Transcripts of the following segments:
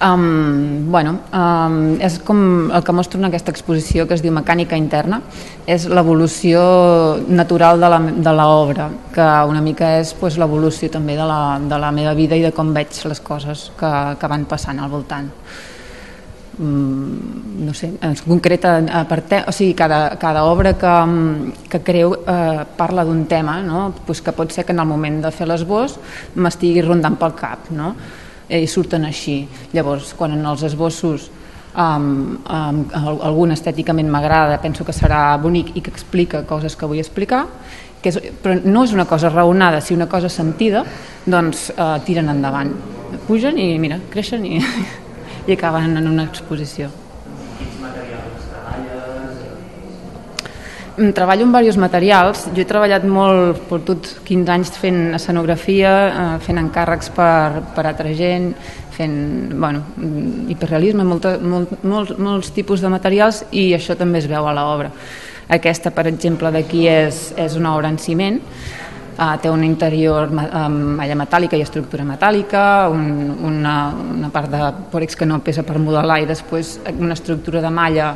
Um, bueno, um, és com el que mostra en aquesta exposició que es diu Mecànica interna, és l'evolució natural de l'obra, que una mica és pues, l'evolució també de la, de la meva vida i de com veig les coses que, que van passant al voltant. Um, no sé, en concret, te, o sigui, cada, cada obra que, que creu eh, parla d'un tema, no? pues que pot ser que en el moment de fer l'esbós m'estigui rondant pel cap, no? I surten així. Llavors, quan en els esbossos um, um, algun estèticament m'agrada, penso que serà bonic i que explica coses que vull explicar, que és, però no és una cosa raonada, si una cosa sentida, doncs uh, tiren endavant. Pugen i, mira, creixen i, i acaben en una exposició. Mm, treballo en diversos materials. Jo he treballat molt, tot 15 anys fent escenografia, eh, fent encàrrecs per, per altra gent, fent bueno, hiperrealisme, molta, molt, molts, molts tipus de materials i això també es veu a l'obra. Aquesta, per exemple, d'aquí és, és una obra en ciment, Uh, té un interior amb malla metàl·lica i estructura metàl·lica, un, una, una part de pòrex que no pesa per modelar i després una estructura de malla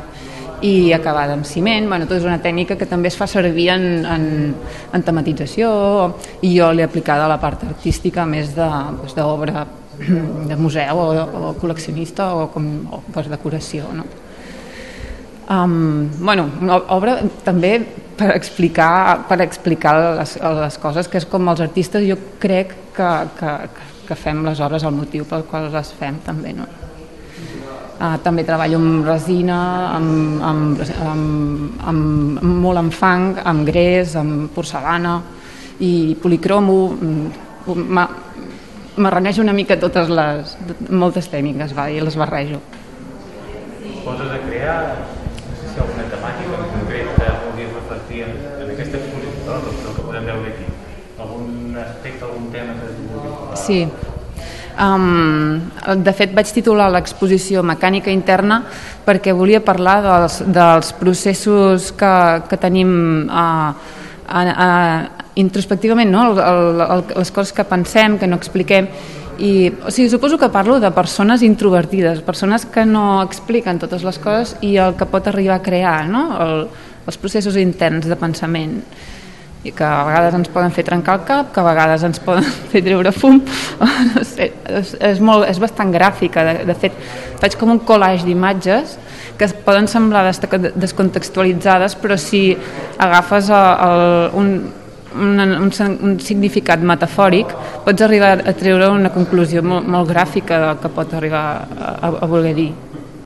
i acabada amb ciment, bueno, tot és una tècnica que també es fa servir en, en, en tematització i jo l'he aplicada a la part artística més d'obra de, de museu o, o col·leccionista o com o, pues, decoració. No? Um, bueno, una obra també per explicar, per explicar les, les coses, que és com els artistes jo crec que, que, que fem les obres, el motiu pel qual les fem també. No? Uh, també treballo amb resina, amb, amb, amb, amb, amb molt amb fang, amb grès, amb porcelana i policromo. Mm, m'arrenejo una mica totes les, moltes tècniques va, i les barrejo. Poses a crear, no sé si alguna temàtica en concret que vulguis reflectir en, en aquesta exposició, no? el que podem veure aquí. Algun aspecte, algun tema que vulguis parlar? Sí, Um, de fet, vaig titular l'exposició Mecànica interna perquè volia parlar dels, dels processos que, que tenim uh, uh, uh, introspectivament, no? el, el, el, les coses que pensem, que no expliquem, i, o sigui, suposo que parlo de persones introvertides, persones que no expliquen totes les coses i el que pot arribar a crear, no? el, els processos interns de pensament i que a vegades ens poden fer trencar el cap, que a vegades ens poden fer treure fum, no sé, és, és, molt, és bastant gràfica, de, de fet faig com un collage d'imatges que poden semblar descontextualitzades, però si agafes el, un, un, un, un significat metafòric pots arribar a treure una conclusió molt, molt gràfica del que pot arribar a, a voler dir.